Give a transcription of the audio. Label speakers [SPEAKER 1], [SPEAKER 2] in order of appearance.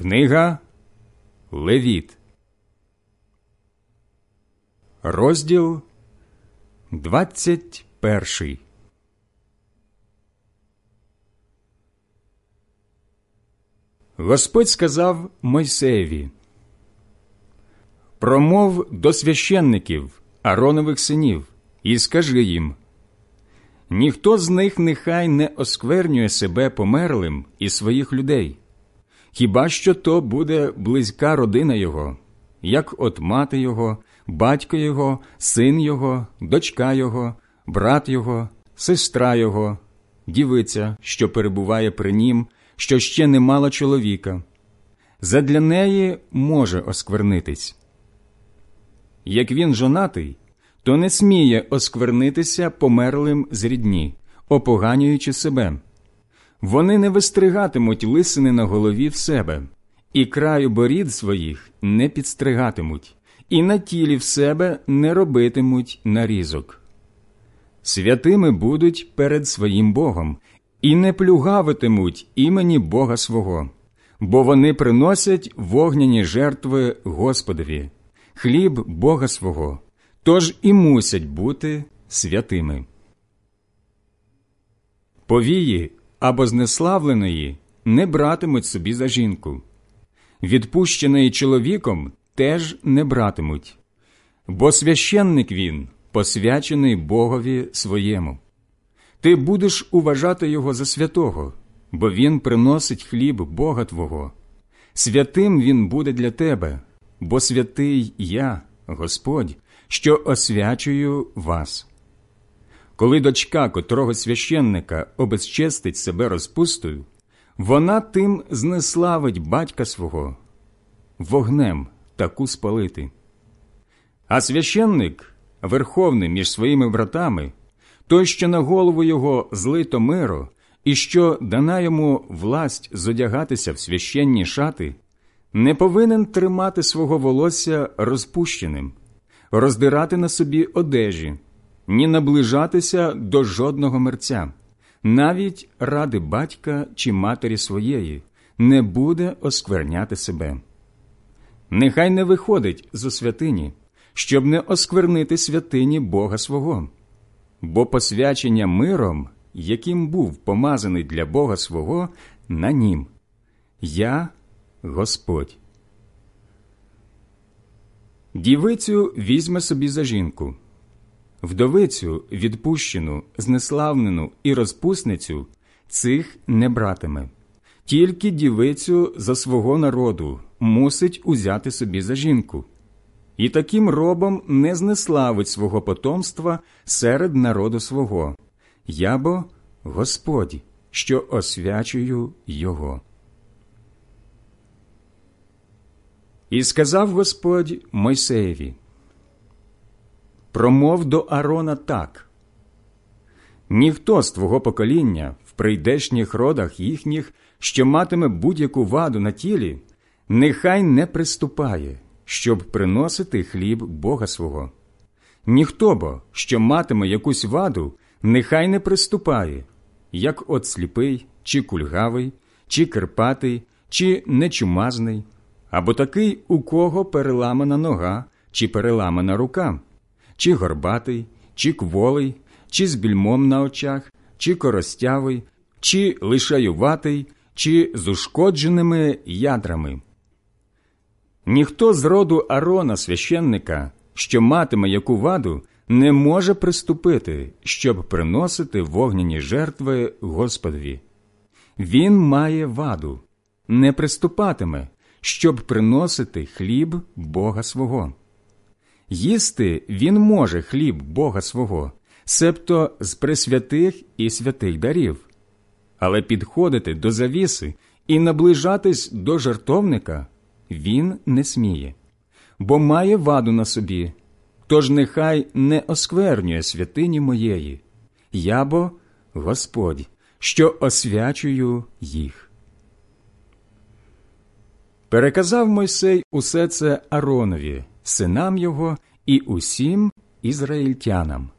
[SPEAKER 1] Книга Левіт, розділ 21 Господь сказав Мойсеєві Промов до священників Аронових синів і скажи їм ніхто з них нехай не осквернює себе померлим і своїх людей хіба що то буде близька родина його, як от мати його, батько його, син його, дочка його, брат його, сестра його, дівиця, що перебуває при нім, що ще не мала чоловіка. Задля неї може осквернитись. Як він жонатий, то не сміє осквернитися померлим з рідні, опоганюючи себе вони не вистригатимуть лисини на голові в себе, і краю борід своїх не підстригатимуть, і на тілі в себе не робитимуть нарізок. Святими будуть перед своїм Богом і не плюгавитимуть імені Бога свого, бо вони приносять вогняні жертви Господові, хліб Бога свого, тож і мусять бути святими. Повії або знеславленої не братимуть собі за жінку, відпущеної чоловіком теж не братимуть, бо священник він посвячений Богові своєму. Ти будеш уважати його за святого, бо він приносить хліб Бога Твого. Святим він буде для тебе, бо святий я, Господь, що освячую вас. Коли дочка котрого священника обезчестить себе розпустою, вона тим знеславить батька свого, вогнем таку спалити. А священник, верховний між своїми братами, той, що на голову його злито миро, і що дана йому власть зодягатися в священні шати, не повинен тримати свого волосся розпущеним, роздирати на собі одежі ні наближатися до жодного мерця, навіть ради батька чи матері своєї, не буде оскверняти себе. Нехай не виходить зо святині, щоб не осквернити святині Бога свого, бо посвячення миром, яким був помазаний для Бога свого, на нім. Я Господь. Дівицю візьме собі за жінку вдовицю, відпущену, знеславнену і розпусницю цих не братиме, тільки дівицю за свого народу мусить узяти собі за жінку, і таким робом не знеславить свого потомства серед народу свого, я бо Господь, що освячую його. І сказав Господь Мойсеєві промов до Арона так ніхто з твого покоління в прийдешніх родах їхніх, що матиме будь-яку ваду на тілі, нехай не приступає, щоб приносити хліб Бога свого. Ніхто бо, що матиме якусь ваду, нехай не приступає, як от сліпий, чи кульгавий, чи кирпатий, чи нечумазний, або такий, у кого переламана нога, чи переламана рука чи горбатий, чи кволий, чи з більмом на очах, чи коростявий, чи лишаюватий, чи з ушкодженими ядрами. Ніхто з роду Арона священника, що матиме яку ваду, не може приступити, щоб приносити вогняні жертви Господові. Він має ваду, не приступатиме, щоб приносити хліб Бога свого. Їсти він може хліб Бога свого, себто з пресвятих і святих дарів, але підходити до завіси і наближатись до жартовника він не сміє, бо має ваду на собі, тож нехай не осквернює святині моєї, я бо Господь, що освячую їх. Переказав Мойсей усе це Аронові, синам його і усім ізраїльтянам.